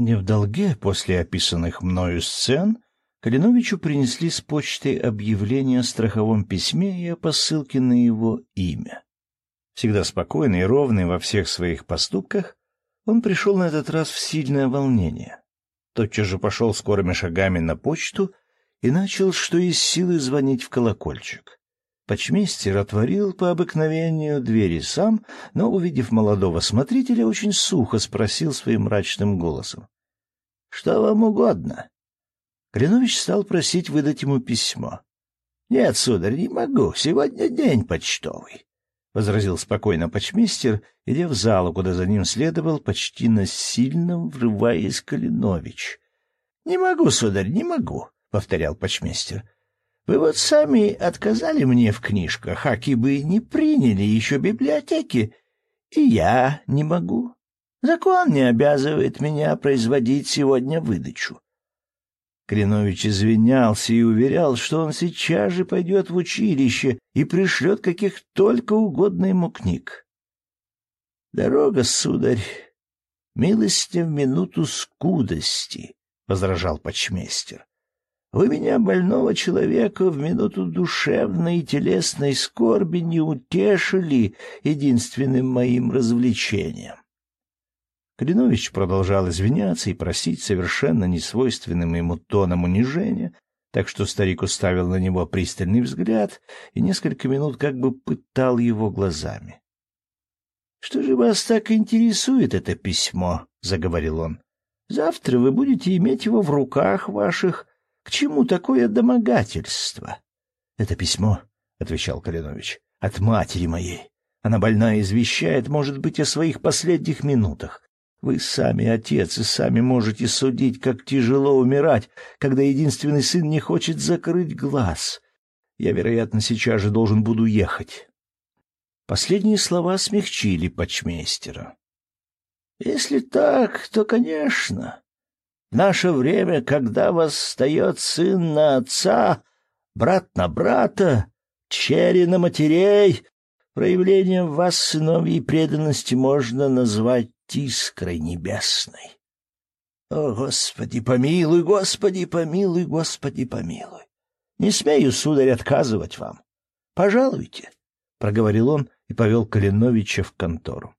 Не в долге после описанных мною сцен Калиновичу принесли с почты объявление о страховом письме и о посылке на его имя. Всегда спокойный и ровный во всех своих поступках, он пришел на этот раз в сильное волнение. Тотчас же пошел скорыми шагами на почту и начал, что из силы, звонить в колокольчик. Почмейстер отворил по обыкновению двери сам, но, увидев молодого смотрителя, очень сухо спросил своим мрачным голосом. — Что вам угодно? Кленович стал просить выдать ему письмо. — Нет, сударь, не могу. Сегодня день почтовый, — возразил спокойно почмейстер, идя в залу, куда за ним следовал, почти насильно врываясь Калинович. — Не могу, сударь, не могу, — повторял почмейстер. Вы вот сами отказали мне в книжках, аки бы не приняли еще библиотеки, и я не могу. Закон не обязывает меня производить сегодня выдачу. Кринович извинялся и уверял, что он сейчас же пойдет в училище и пришлет каких только угодно ему книг. «Дорога, сударь, милости в минуту скудости», — возражал почмейстер. Вы меня, больного человека, в минуту душевной и телесной скорби не утешили единственным моим развлечением. Калинович продолжал извиняться и просить совершенно несвойственным ему тоном унижения, так что старик уставил на него пристальный взгляд и несколько минут как бы пытал его глазами. — Что же вас так интересует это письмо? — заговорил он. — Завтра вы будете иметь его в руках ваших к чему такое домогательство? — Это письмо, — отвечал Калинович, — от матери моей. Она больна и извещает, может быть, о своих последних минутах. Вы сами отец и сами можете судить, как тяжело умирать, когда единственный сын не хочет закрыть глаз. Я, вероятно, сейчас же должен буду ехать. Последние слова смягчили почмейстера. — Если так, то, конечно, наше время, когда восстает сын на отца, брат на брата, черри на матерей, проявлением вас, сыновьей преданности, можно назвать искрой небесной. О, Господи, помилуй, Господи, помилуй, Господи, помилуй. Не смею, сударь, отказывать вам. Пожалуйте, — проговорил он и повел Калиновича в контору.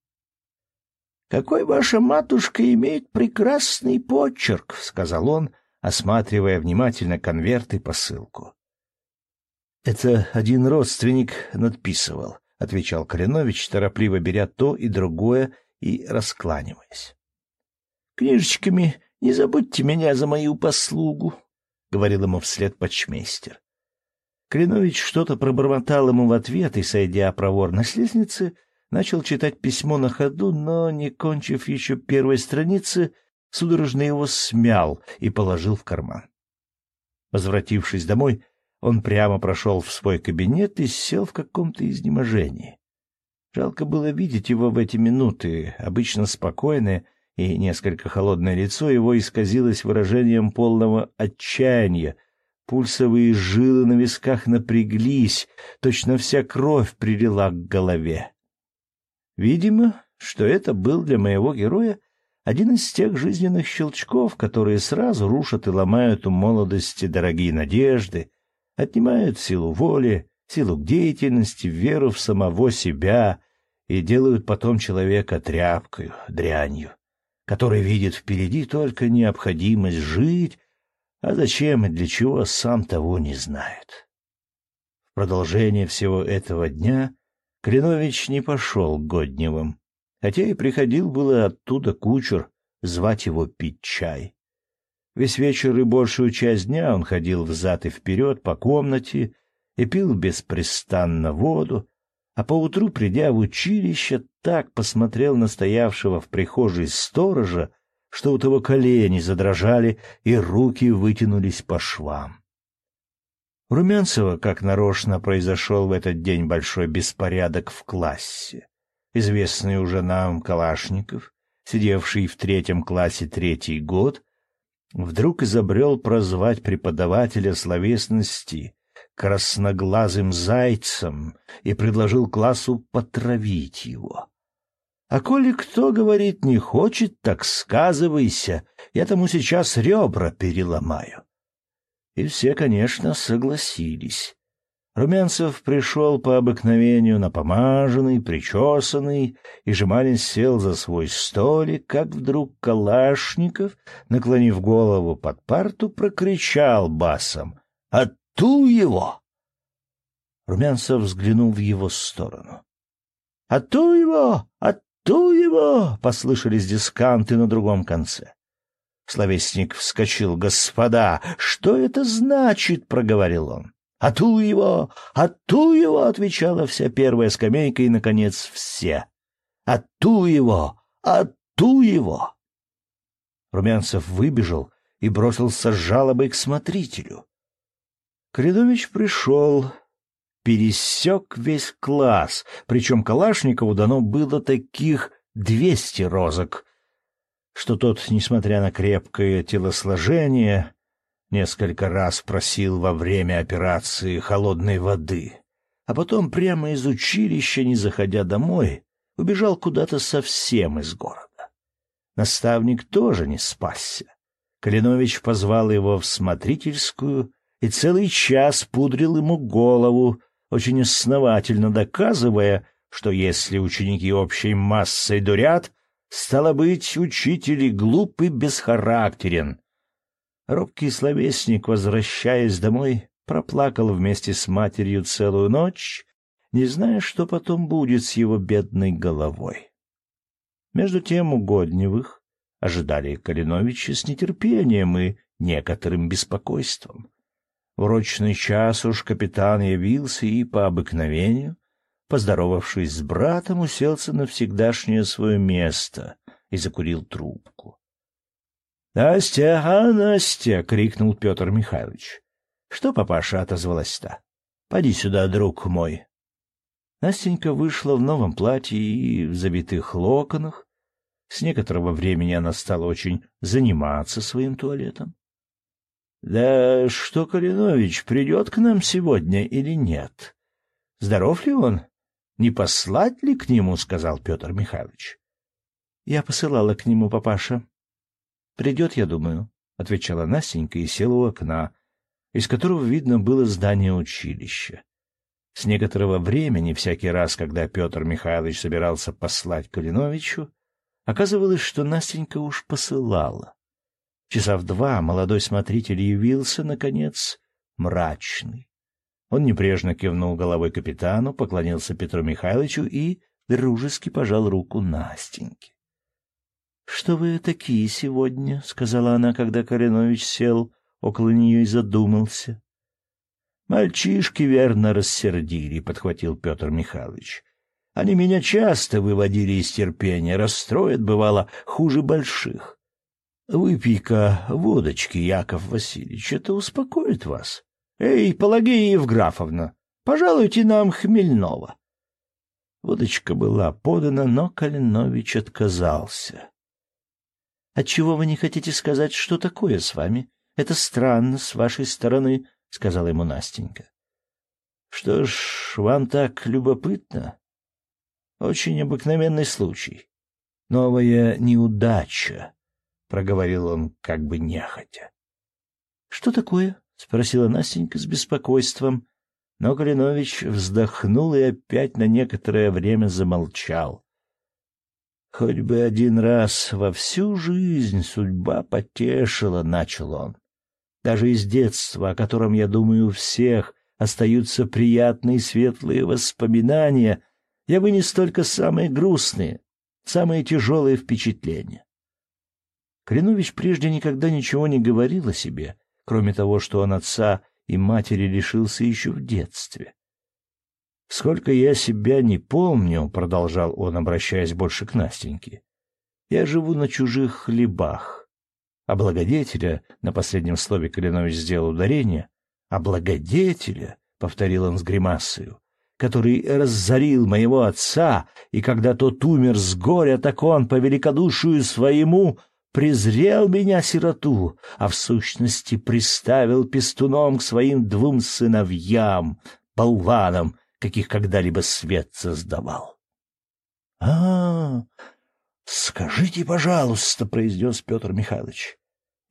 «Какой ваша матушка имеет прекрасный почерк», — сказал он, осматривая внимательно конверт и посылку. «Это один родственник надписывал», — отвечал Калинович, торопливо беря то и другое и раскланиваясь. «Книжечками не забудьте меня за мою послугу», — говорил ему вслед почмейстер. Калинович что-то пробормотал ему в ответ и, сойдя проворно с лестницы, — начал читать письмо на ходу, но, не кончив еще первой страницы, судорожно его смял и положил в карман. Возвратившись домой, он прямо прошел в свой кабинет и сел в каком-то изнеможении. Жалко было видеть его в эти минуты, обычно спокойное и несколько холодное лицо его исказилось выражением полного отчаяния, пульсовые жилы на висках напряглись, точно вся кровь прилила к голове. Видимо, что это был для моего героя один из тех жизненных щелчков, которые сразу рушат и ломают у молодости дорогие надежды, отнимают силу воли, силу к деятельности, веру в самого себя и делают потом человека тряпкой, дрянью, который видит впереди только необходимость жить, а зачем и для чего сам того не знает. В продолжение всего этого дня Кленович не пошел к Годневым, хотя и приходил было оттуда кучер звать его пить чай. Весь вечер и большую часть дня он ходил взад и вперед по комнате и пил беспрестанно воду, а поутру, придя в училище, так посмотрел на стоявшего в прихожей сторожа, что у того колени задрожали и руки вытянулись по швам. Румянцева, как нарочно, произошел в этот день большой беспорядок в классе. Известный уже нам Калашников, сидевший в третьем классе третий год, вдруг изобрел прозвать преподавателя словесности красноглазым зайцем и предложил классу потравить его. А коли кто, говорит, не хочет, так сказывайся, Я тому сейчас ребра переломаю. И все, конечно, согласились. Румянцев пришел по обыкновению напомаженный, причесанный, и Жеманин сел за свой столик, как вдруг Калашников, наклонив голову под парту, прокричал басом «Отту его!» Румянцев взглянул в его сторону. «Отту его! Отту его!» — послышались дисканты на другом конце. Словесник вскочил. «Господа, что это значит?» — проговорил он. «Ату его! Ату его!» — отвечала вся первая скамейка и, наконец, все. «Ату его! Ату его!» Румянцев выбежал и бросился с жалобой к смотрителю. Коридович пришел, пересек весь класс, причем Калашникову дано было таких двести розок, что тот, несмотря на крепкое телосложение, Несколько раз просил во время операции холодной воды, а потом прямо из училища, не заходя домой, убежал куда-то совсем из города. Наставник тоже не спасся. Калинович позвал его в смотрительскую и целый час пудрил ему голову, очень основательно доказывая, что если ученики общей массой дурят, стало быть, учитель и глуп и бесхарактерен, Робкий словесник, возвращаясь домой, проплакал вместе с матерью целую ночь, не зная, что потом будет с его бедной головой. Между тем угодневых ожидали Калиновича с нетерпением и некоторым беспокойством. В урочный час уж капитан явился и, по обыкновению, поздоровавшись с братом, уселся на всегдашнее свое место и закурил трубку. «Настя, а Настя!» — крикнул Петр Михайлович. «Что, папаша?» — отозвалась та. «Поди сюда, друг мой». Настенька вышла в новом платье и в забитых локонах. С некоторого времени она стала очень заниматься своим туалетом. — Да что Калинович придет к нам сегодня или нет? Здоров ли он? Не послать ли к нему? — сказал Петр Михайлович. — Я посылала к нему, папаша, Придет, я думаю, — отвечала Настенька и села у окна, из которого видно было здание училища. С некоторого времени, всякий раз, когда Петр Михайлович собирался послать Калиновичу, оказывалось, что Настенька уж посылала. Часа в два молодой смотритель явился, наконец, мрачный. Он небрежно кивнул головой капитану, поклонился Петру Михайловичу и дружески пожал руку Настеньке. «Что вы такие сегодня?» — сказала она, когда Коренович сел около нее и задумался. «Мальчишки верно рассердили», — подхватил Петр Михайлович. «Они меня часто выводили из терпения, расстроят, бывало, хуже больших. Выпей-ка водочки, Яков Васильевич, это успокоит вас. Эй, Пелагея Евграфовна, пожалуйте нам хмельного». Водочка была подана, но Калинович отказался. Отчего вы не хотите сказать, что такое с вами? Это странно с вашей стороны, — сказала ему Настенька. — Что ж, вам так любопытно? Очень обыкновенный случай. Новая неудача, — проговорил он как бы нехотя. — Что такое? — спросила Настенька с беспокойством. Но Калинович вздохнул и опять на некоторое время замолчал. Хоть бы один раз во всю жизнь судьба потешила, — начал он. Даже из детства, о котором, я думаю, у всех остаются приятные светлые воспоминания, я вынес только самые грустные, самые тяжелые впечатления. Кленович прежде никогда ничего не говорил о себе, кроме того, что он отца и матери лишился еще в детстве. «Сколько я себя не помню», — продолжал он, обращаясь больше к Настеньке, — «я живу на чужих хлебах». А благодетеля, на последнем слове Калинович сделал ударение, а благодетеля, — повторил он с гримасою, — который разорил моего отца, и когда тот умер с горя, так он, по великодушию своему, презрел меня, сироту, а в сущности приставил пестуном к своим двум сыновьям, болванам, каких когда-либо свет создавал. — А, скажите, пожалуйста, — произнес Петр Михайлович,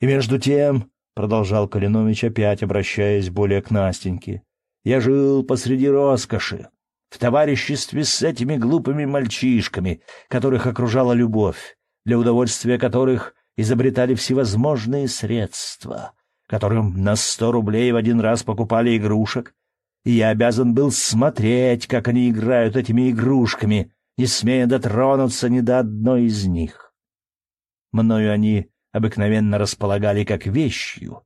И между тем, — продолжал Калинович, опять обращаясь более к Настеньке, — я жил посреди роскоши, в товариществе с этими глупыми мальчишками, которых окружала любовь, для удовольствия которых изобретали всевозможные средства, которым на сто рублей в один раз покупали игрушек, и я обязан был смотреть, как они играют этими игрушками, не смея дотронуться ни до одной из них. Мною они обыкновенно располагали как вещью.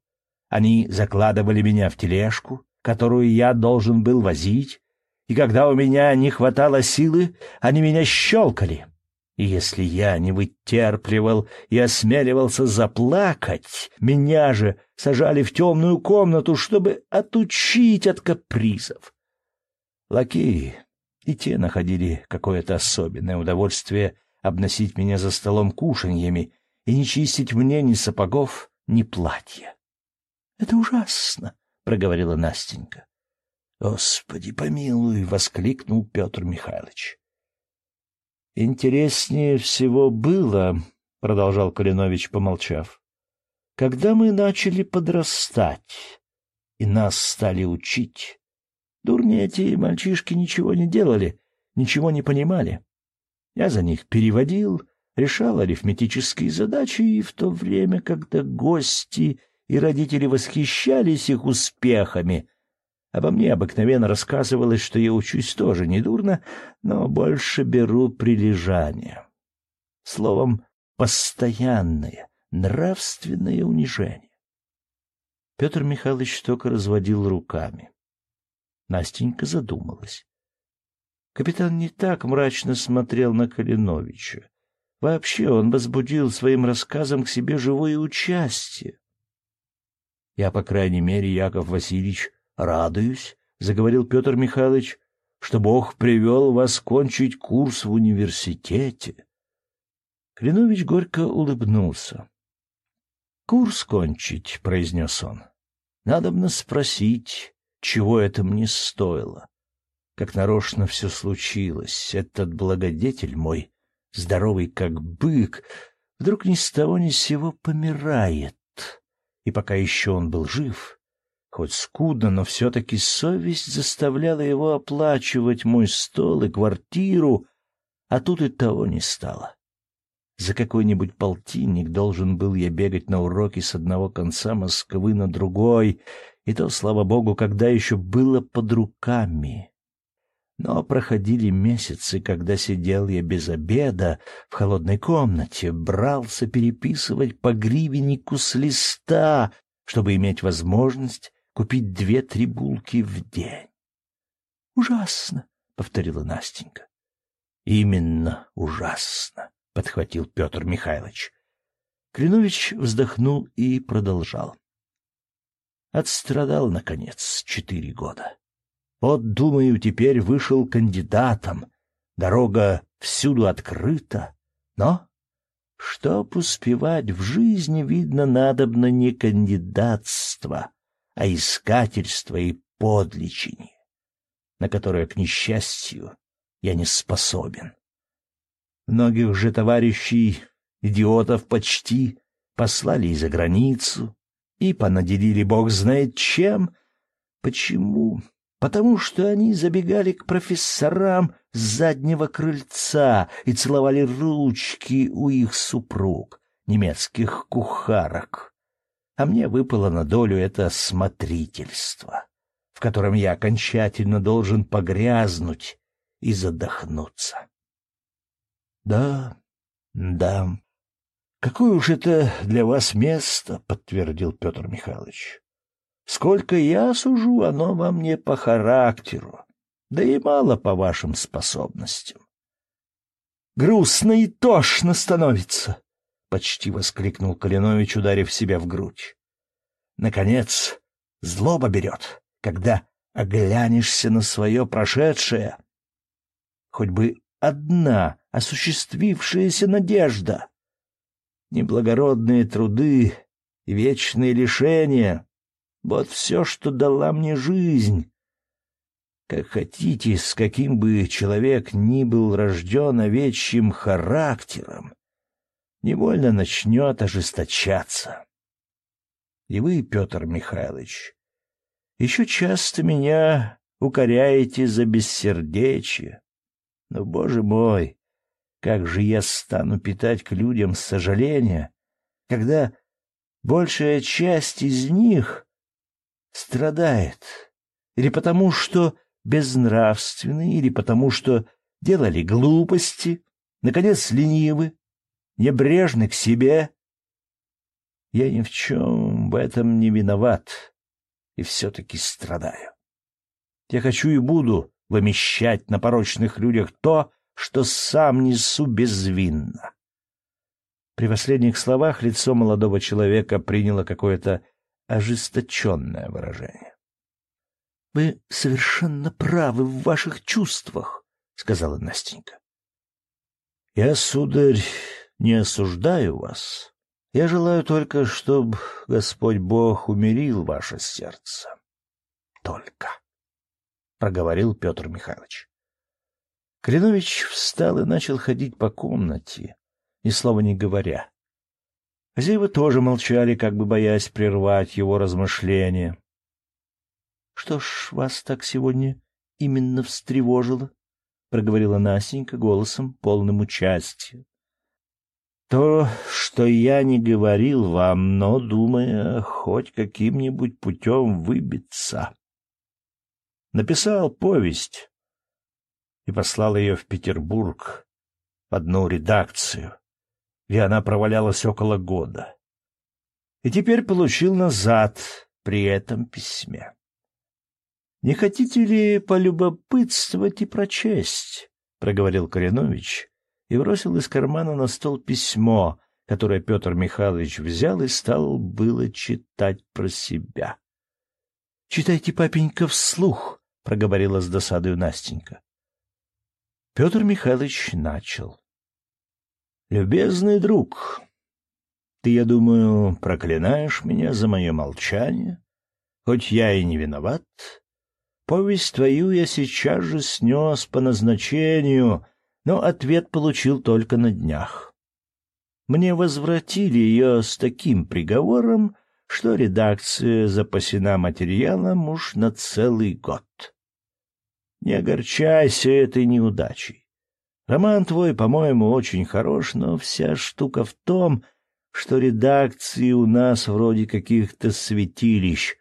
Они закладывали меня в тележку, которую я должен был возить, и когда у меня не хватало силы, они меня щелкали. И если я не вытерпливал и осмеливался заплакать, меня же сажали в темную комнату, чтобы отучить от капризов. Лакеи и те находили какое-то особенное удовольствие обносить меня за столом кушаньями и не чистить мне ни сапогов, ни платья. — Это ужасно, — проговорила Настенька. «Господи, помилуй!» — воскликнул Петр Михайлович. «Интереснее всего было, — продолжал Калинович, помолчав, — когда мы начали подрастать, и нас стали учить. Дурни эти мальчишки ничего не делали, ничего не понимали. Я за них переводил, решал арифметические задачи, и в то время, когда гости и родители восхищались их успехами, Обо мне обыкновенно рассказывалось, что я учусь тоже недурно, но больше беру прилежание. Словом, постоянное нравственное унижение. Петр Михайлович только разводил руками. Настенька задумалась. Капитан не так мрачно смотрел на Калиновича. Вообще он возбудил своим рассказом к себе живое участие. Я, по крайней мере, Яков Васильевич, радуюсь, — заговорил Петр Михайлович, — что Бог привел вас кончить курс в университете. Клинович горько улыбнулся. — Курс кончить, — произнес он. — Надобно спросить, чего это мне стоило. Как нарочно все случилось. Этот благодетель мой, здоровый как бык, вдруг ни с того ни с сего помирает. И пока еще он был жив, Хоть скудно, но все-таки совесть заставляла его оплачивать мой стол и квартиру, а тут и того не стало. За какой-нибудь полтинник должен был я бегать на уроки с одного конца Москвы на другой, и то, слава богу, когда еще было под руками. Но проходили месяцы, когда сидел я без обеда в холодной комнате, брался переписывать по гривеннику с листа, чтобы иметь возможность купить две-три булки в день. — Ужасно, — повторила Настенька. — Именно ужасно, — подхватил Петр Михайлович. Клинович вздохнул и продолжал. Отстрадал, наконец, четыре года. Вот, думаю, теперь вышел кандидатом. Дорога всюду открыта. Но, чтоб успевать в жизни, видно, надобно не кандидатство, а искательство и подличение, на которое, к несчастью, я не способен. Многих же товарищей, идиотов почти, послали и за границу, и понаделили бог знает чем. Почему? Потому что они забегали к профессорам с заднего крыльца и целовали ручки у их супруг, немецких кухарок а мне выпало на долю это смотрительство, в котором я окончательно должен погрязнуть и задохнуться. Да, да. Какое уж это для вас место, подтвердил Петр Михайлович. Сколько я сужу, оно вам не по характеру, да и мало по вашим способностям. Грустно и тошно становится, почти воскликнул Калинович, ударив себя в грудь. Наконец, злоба берет, когда оглянешься на свое прошедшее. Хоть бы одна осуществившаяся надежда. Неблагородные труды и вечные лишения — вот все, что дала мне жизнь. Как хотите, с каким бы человек ни был рожден овечьим характером, невольно начнет ожесточаться. И вы, Петр Михайлович, еще часто меня укоряете за бессердечие. Но, боже мой, как же я стану питать к людям сожаления, когда большая часть из них страдает, или потому что безнравственны, или потому что делали глупости, наконец, ленивы, небрежны к себе. Я ни в чем в этом не виноват и все-таки страдаю. Я хочу и буду вымещать на порочных людях то, что сам несу безвинно. При последних словах лицо молодого человека приняло какое-то ожесточенное выражение. — Вы совершенно правы в ваших чувствах, — сказала Настенька. — Я, сударь, не осуждаю вас. Я желаю только, чтобы Господь Бог умерил ваше сердце. Только. —— проговорил Петр Михайлович. Калинович встал и начал ходить по комнате, ни слова не говоря. Хозяева тоже молчали, как бы боясь прервать его размышления. — Что ж вас так сегодня именно встревожило? — проговорила Настенька голосом, полным участия. — То, что я не говорил вам, но, думая, хоть каким-нибудь путем выбиться написал повесть и послал ее в Петербург в одну редакцию, где она провалялась около года. И теперь получил назад при этом письме. «Не хотите ли полюбопытствовать и прочесть?» — проговорил Коренович и бросил из кармана на стол письмо, которое Петр Михайлович взял и стал было читать про себя. «Читайте, папенька, вслух», — проговорила с досадою Настенька. Петр Михайлович начал. «Любезный друг, ты, я думаю, проклинаешь меня за мое молчание, хоть я и не виноват. Повесть твою я сейчас же снес по назначению, но ответ получил только на днях. Мне возвратили ее с таким приговором, что редакция запасена материалом уж на целый год. Не огорчайся этой неудачей. Роман твой, по-моему, очень хорош, но вся штука в том, что редакции у нас вроде каких-то святилищ,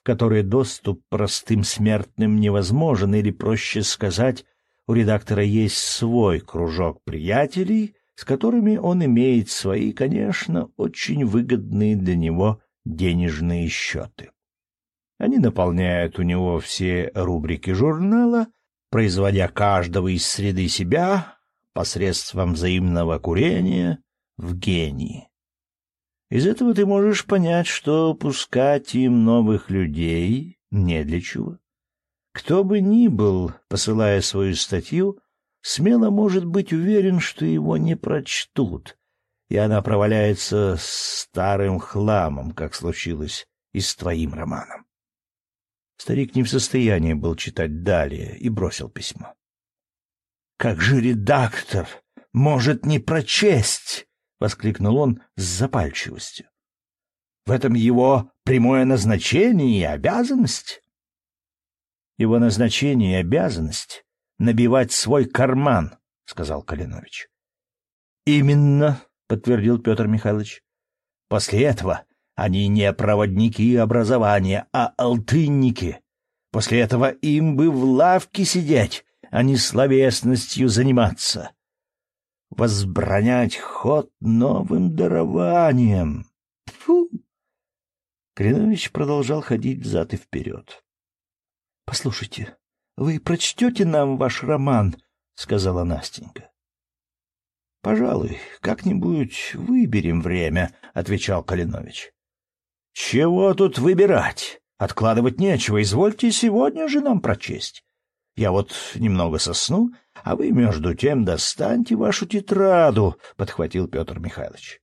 в которые доступ простым смертным невозможен, или, проще сказать, у редактора есть свой кружок приятелей, с которыми он имеет свои, конечно, очень выгодные для него денежные счеты. Они наполняют у него все рубрики журнала, производя каждого из среды себя посредством взаимного курения в гении. Из этого ты можешь понять, что пускать им новых людей не для чего. Кто бы ни был, посылая свою статью, смело может быть уверен, что его не прочтут, и она проваляется старым хламом, как случилось и с твоим романом. Старик не в состоянии был читать далее и бросил письмо. «Как же редактор может не прочесть?» — воскликнул он с запальчивостью. «В этом его прямое назначение и обязанность?» «Его назначение и обязанность — набивать свой карман», — сказал Калинович. «Именно», — подтвердил Петр Михайлович. «После этого они не проводники образования, а алтынники. После этого им бы в лавке сидеть, а не словесностью заниматься. Возбранять ход новым дарованием. Фу! Кринович продолжал ходить взад и вперед. — Послушайте, вы прочтете нам ваш роман? — сказала Настенька. — Пожалуй, как-нибудь выберем время, — отвечал Калинович. «Чего тут выбирать? Откладывать нечего. Извольте сегодня же нам прочесть. Я вот немного сосну, а вы, между тем, достаньте вашу тетраду», — подхватил Петр Михайлович.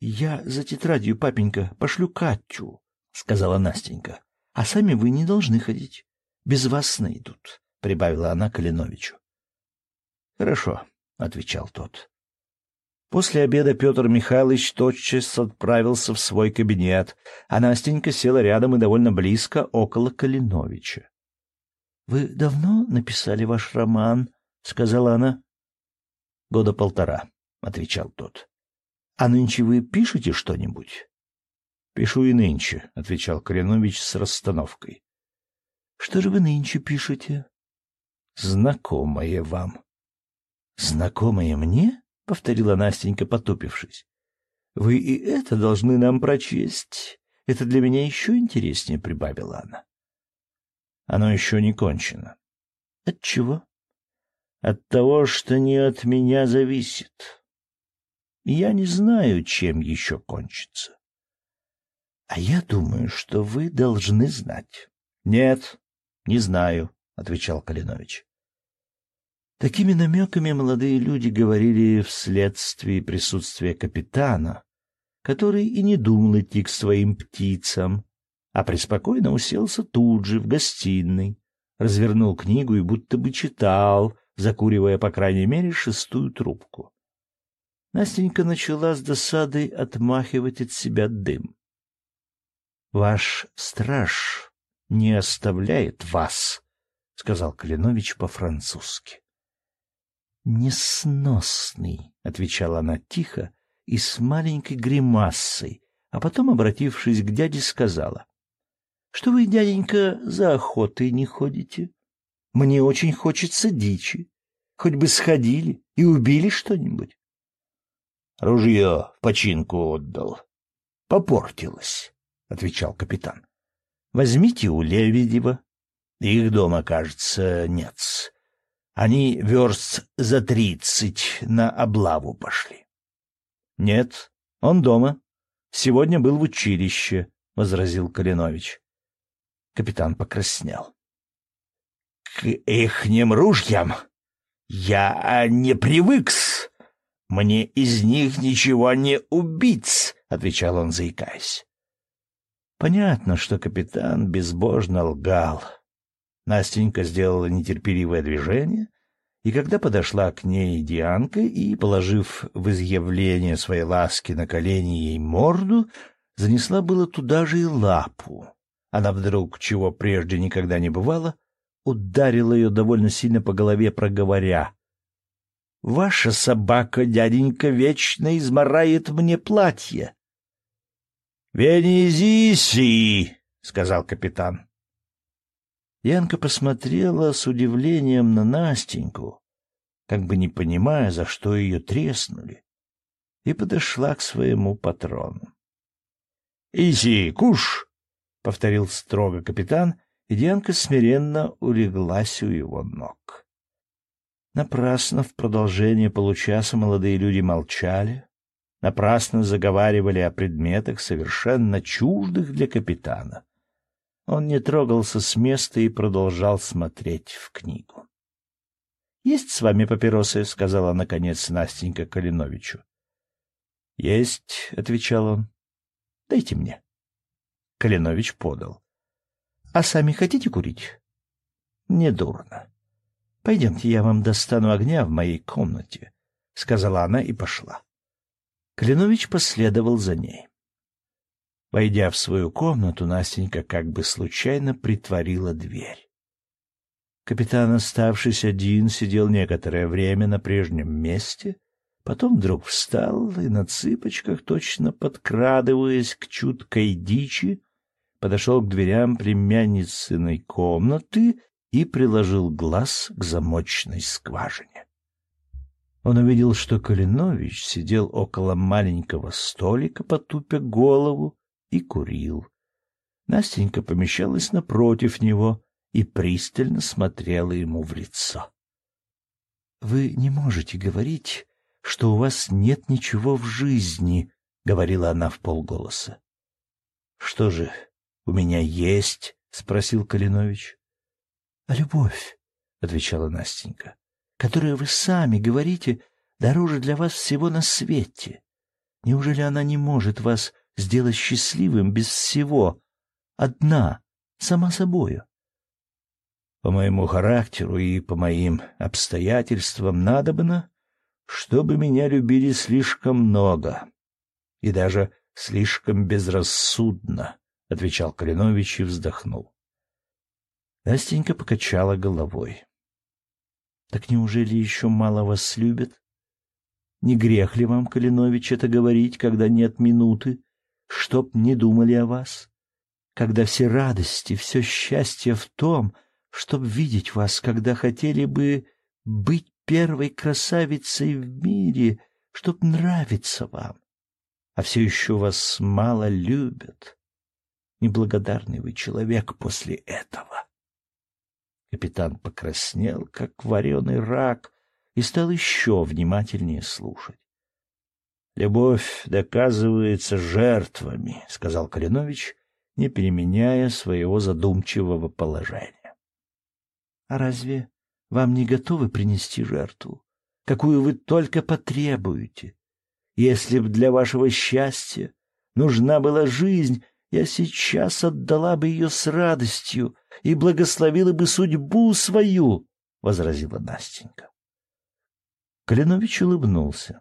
«Я за тетрадью, папенька, пошлю Катю», — сказала Настенька. «А сами вы не должны ходить. Без вас найдут», — прибавила она Калиновичу. «Хорошо», — отвечал тот. После обеда Петр Михайлович тотчас отправился в свой кабинет, а Настенька села рядом и довольно близко около Калиновича. — Вы давно написали ваш роман? — сказала она. — Года полтора, — отвечал тот. — А нынче вы пишете что-нибудь? — Пишу и нынче, — отвечал Калинович с расстановкой. — Что же вы нынче пишете? — Знакомое вам. — Знакомое мне? — повторила Настенька, потупившись. — Вы и это должны нам прочесть. Это для меня еще интереснее, — прибавила она. Оно еще не кончено. От чего? От того, что не от меня зависит. Я не знаю, чем еще кончится. А я думаю, что вы должны знать. Нет, не знаю, отвечал Калинович. Такими намеками молодые люди говорили вследствие присутствия капитана, который и не думал идти к своим птицам, а преспокойно уселся тут же, в гостиной, развернул книгу и будто бы читал, закуривая, по крайней мере, шестую трубку. Настенька начала с досадой отмахивать от себя дым. — Ваш страж не оставляет вас, — сказал Калинович по-французски. — Несносный, — отвечала она тихо и с маленькой гримассой, а потом, обратившись к дяде, сказала. Что вы, дяденька, за охотой не ходите? Мне очень хочется дичи. Хоть бы сходили и убили что-нибудь. Ружье в починку отдал. Попортилось, — отвечал капитан. Возьмите у Лебедева. Их дома, кажется, нет. Они верст за тридцать на облаву пошли. — Нет, он дома. Сегодня был в училище, — возразил Калинович. Капитан покраснел. — К ихним ружьям я не привыкс. Мне из них ничего не убить, — отвечал он, заикаясь. Понятно, что капитан безбожно лгал. Настенька сделала нетерпеливое движение, и когда подошла к ней Дианка и, положив в изъявление своей ласки на колени ей морду, занесла было туда же и лапу. Она вдруг, чего прежде никогда не бывало, ударила ее довольно сильно по голове, проговоря. — Ваша собака, дяденька, вечно изморает мне платье. — Венезиси! — сказал капитан. Янка посмотрела с удивлением на Настеньку, как бы не понимая, за что ее треснули, и подошла к своему патрону. — Иси, куш! — повторил строго капитан, и Дианка смиренно улеглась у его ног. Напрасно в продолжение получаса молодые люди молчали, напрасно заговаривали о предметах, совершенно чуждых для капитана. Он не трогался с места и продолжал смотреть в книгу. — Есть с вами папиросы? — сказала, наконец, Настенька Калиновичу. — Есть, — отвечал он. — Дайте мне. Калинович подал. — А сами хотите курить? — Недурно. — Пойдемте, я вам достану огня в моей комнате, — сказала она и пошла. Калинович последовал за ней. Войдя в свою комнату, Настенька как бы случайно притворила дверь. Капитан, оставшись один, сидел некоторое время на прежнем месте, потом вдруг встал и на цыпочках, точно подкрадываясь к чуткой дичи, подошел к дверям племянницыной комнаты и приложил глаз к замочной скважине. Он увидел, что Калинович сидел около маленького столика, потупя голову, и курил. Настенька помещалась напротив него и пристально смотрела ему в лицо. — Вы не можете говорить, что у вас нет ничего в жизни, — говорила она в полголоса. — Что же, у меня есть? — спросил Калинович. — А любовь, — отвечала Настенька, — которую вы сами говорите, дороже для вас всего на свете. Неужели она не может вас сделать счастливым без всего, одна, сама собою? По моему характеру и по моим обстоятельствам надобно, чтобы меня любили слишком много и даже слишком безрассудно, — отвечал Калинович и вздохнул. Настенька покачала головой. — Так неужели еще мало вас любят? Не грех ли вам, Калинович, это говорить, когда нет минуты, чтоб не думали о вас? Когда все радости, все счастье в том, чтоб видеть вас, когда хотели бы быть первой красавицей в мире, чтоб нравиться вам, а все еще вас мало любят. Неблагодарный вы человек после этого. Капитан покраснел, как вареный рак, и стал еще внимательнее слушать. «Любовь доказывается жертвами», — сказал Калинович, не переменяя своего задумчивого положения. «А разве вам не готовы принести жертву, какую вы только потребуете? Если б для вашего счастья нужна была жизнь, я сейчас отдала бы ее с радостью и благословила бы судьбу свою, — возразила Настенька. Калинович улыбнулся.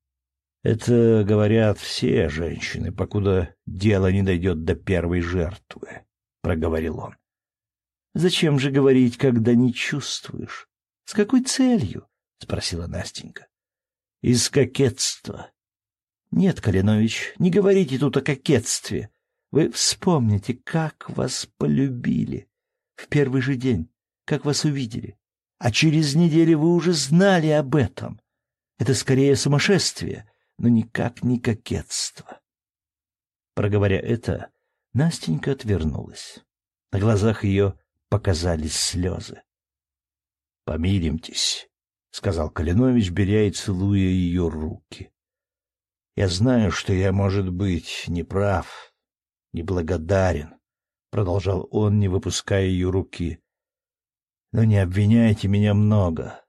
— Это говорят все женщины, покуда дело не дойдет до первой жертвы, — проговорил он. — Зачем же говорить, когда не чувствуешь? С какой целью? — спросила Настенька. — Из кокетства. — Нет, Калинович, не говорите тут о кокетстве. Вы вспомните, как вас полюбили в первый же день, как вас увидели. А через неделю вы уже знали об этом. Это скорее сумасшествие, но никак не кокетство. Проговоря это, Настенька отвернулась. На глазах ее показались слезы. — Помиримтесь, — сказал Калинович, беря и целуя ее руки. — Я знаю, что я, может быть, не прав, неблагодарен, — продолжал он, не выпуская ее руки. — Но не обвиняйте меня много.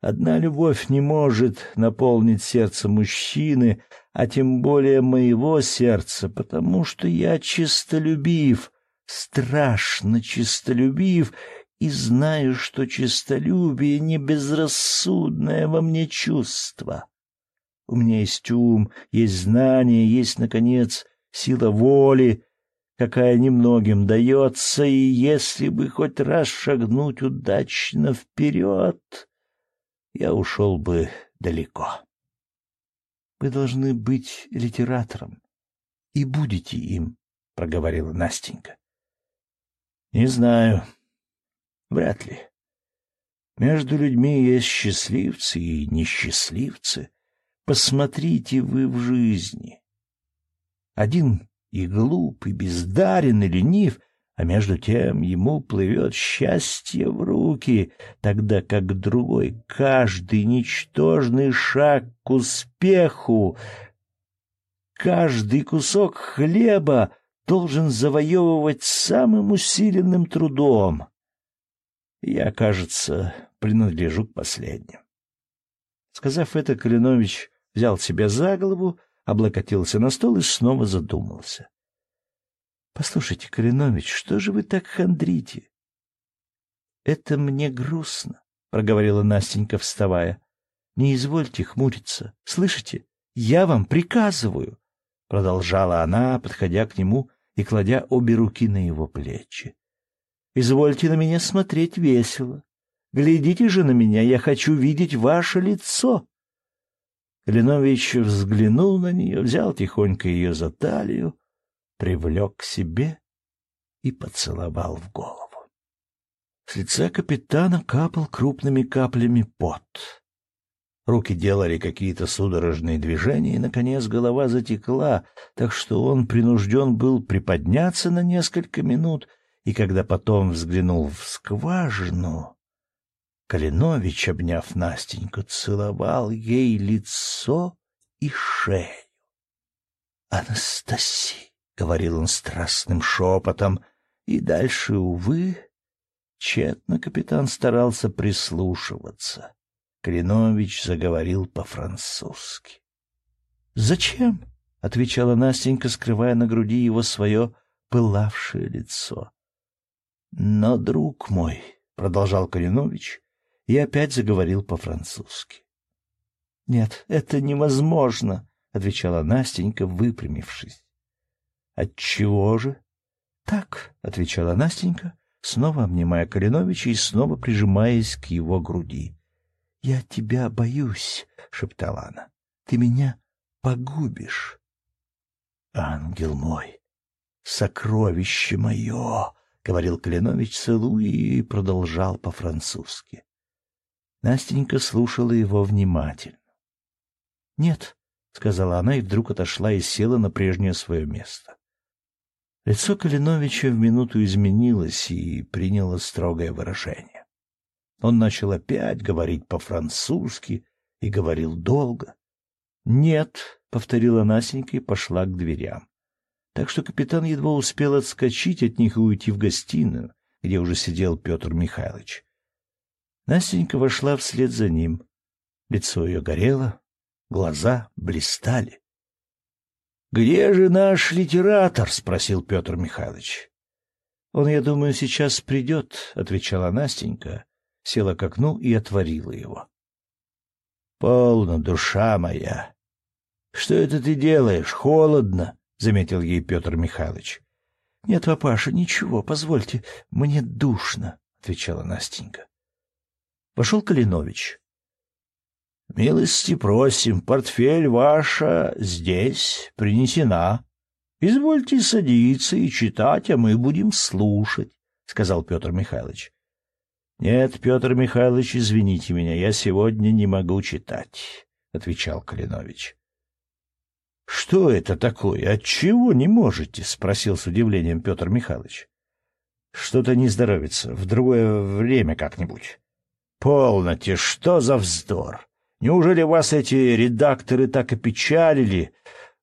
Одна любовь не может наполнить сердце мужчины, а тем более моего сердца, потому что я чистолюбив, страшно чистолюбив, и знаю, что чистолюбие — не безрассудное во мне чувство. У меня есть ум, есть знание, есть, наконец, сила воли, какая немногим дается, и если бы хоть раз шагнуть удачно вперед, я ушел бы далеко. Вы должны быть литератором, и будете им, — проговорила Настенька. — Не знаю. Вряд ли. Между людьми есть счастливцы и несчастливцы. Посмотрите вы в жизни. Один и глуп, и бездарен, и ленив, а между тем ему плывет счастье в руки, тогда как другой каждый ничтожный шаг к успеху, каждый кусок хлеба должен завоевывать самым усиленным трудом. Я, кажется, принадлежу к последним. Сказав это, Калинович взял себя за голову, облокотился на стол и снова задумался. — Послушайте, Калинович, что же вы так хандрите? — Это мне грустно, — проговорила Настенька, вставая. — Не извольте хмуриться. Слышите? Я вам приказываю, — продолжала она, подходя к нему и кладя обе руки на его плечи. — Извольте на меня смотреть весело. Глядите же на меня, я хочу видеть ваше лицо. Калинович взглянул на нее, взял тихонько ее за талию, привлек к себе и поцеловал в голову. С лица капитана капал крупными каплями пот. Руки делали какие-то судорожные движения, и, наконец, голова затекла, так что он принужден был приподняться на несколько минут, и когда потом взглянул в скважину, Калинович, обняв Настеньку, целовал ей лицо и шею. «Анастасия!» — говорил он страстным шепотом, и дальше, увы, тщетно капитан старался прислушиваться. Калинович заговорил по-французски. «Зачем?» — отвечала Настенька, скрывая на груди его свое пылавшее лицо. «Но, друг мой», — продолжал Калинович, и опять заговорил по-французски. Нет, это невозможно, отвечала Настенька, выпрямившись. Отчего же? Так, отвечала Настенька, снова обнимая Калиновича и снова прижимаясь к его груди. Я тебя боюсь, шептала она. Ты меня погубишь. Ангел мой, сокровище мое, говорил Калинович, целуя и продолжал по-французски. Настенька слушала его внимательно. «Нет», — сказала она и вдруг отошла и села на прежнее свое место. Лицо Калиновича в минуту изменилось и приняло строгое выражение. Он начал опять говорить по-французски и говорил долго. «Нет», — повторила Настенька и пошла к дверям. Так что капитан едва успел отскочить от них и уйти в гостиную, где уже сидел Петр Михайлович. Настенька вошла вслед за ним. Лицо ее горело, глаза блистали. — Где же наш литератор? — спросил Петр Михайлович. — Он, я думаю, сейчас придет, — отвечала Настенька, села к окну и отворила его. — Полно, душа моя. Что это ты делаешь? Холодно, — заметил ей Петр Михайлович. — Нет, папаша, ничего, позвольте, мне душно, — отвечала Настенька. Вошел Калинович. «Милости просим, портфель ваша здесь принесена. Извольте садиться и читать, а мы будем слушать», — сказал Петр Михайлович. «Нет, Петр Михайлович, извините меня, я сегодня не могу читать», — отвечал Калинович. «Что это такое? Отчего не можете?» — спросил с удивлением Петр Михайлович. «Что-то не здоровится. В другое время как-нибудь». «Полноте, что за вздор! Неужели вас эти редакторы так опечалили?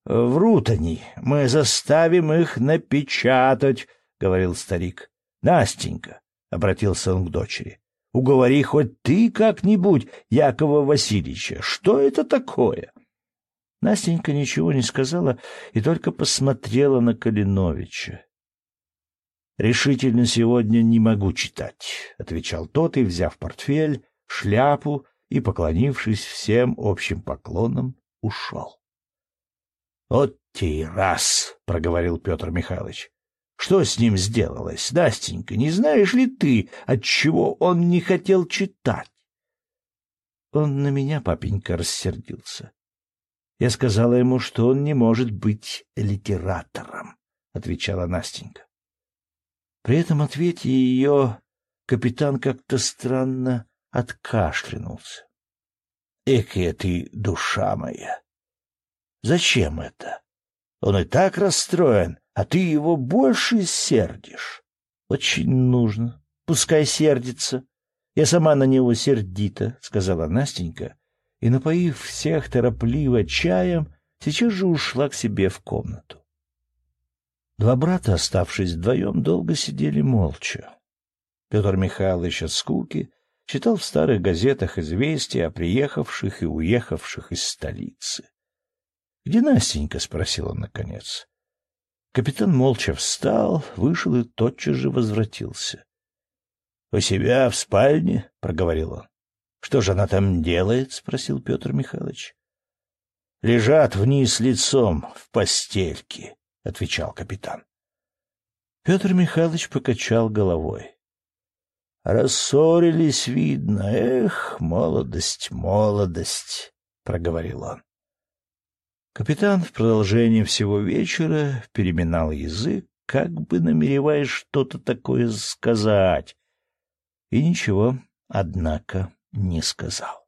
Врут они. Мы заставим их напечатать», — говорил старик. «Настенька», — обратился он к дочери, — «уговори хоть ты как-нибудь Якова Васильевича. Что это такое?» Настенька ничего не сказала и только посмотрела на Калиновича. «Решительно сегодня не могу читать», — отвечал тот и, взяв портфель, шляпу и, поклонившись всем общим поклоном, ушел. «Вот те раз!» — проговорил Петр Михайлович. «Что с ним сделалось, Настенька? Не знаешь ли ты, отчего он не хотел читать?» Он на меня, папенька, рассердился. Я сказала ему, что он не может быть литератором, — отвечала Настенька. При этом ответе ее капитан как-то странно откашлянулся. — Экая ты, душа моя! Зачем это? Он и так расстроен, а ты его больше сердишь. — Очень нужно. Пускай сердится. Я сама на него сердита, — сказала Настенька, и, напоив всех торопливо чаем, сейчас же ушла к себе в комнату. Два брата, оставшись вдвоем, долго сидели молча. Петр Михайлович от скуки читал в старых газетах известия о приехавших и уехавших из столицы. — Где Настенька? — спросил он наконец. Капитан молча встал, вышел и тотчас же возвратился. — У себя в спальне? — проговорил он. — Что же она там делает? — спросил Петр Михайлович. — Лежат вниз лицом в постельке, — отвечал капитан. Петр Михайлович покачал головой. «Рассорились, видно. Эх, молодость, молодость!» — проговорил он. Капитан в продолжении всего вечера переминал язык, как бы намереваясь что-то такое сказать, и ничего, однако, не сказал.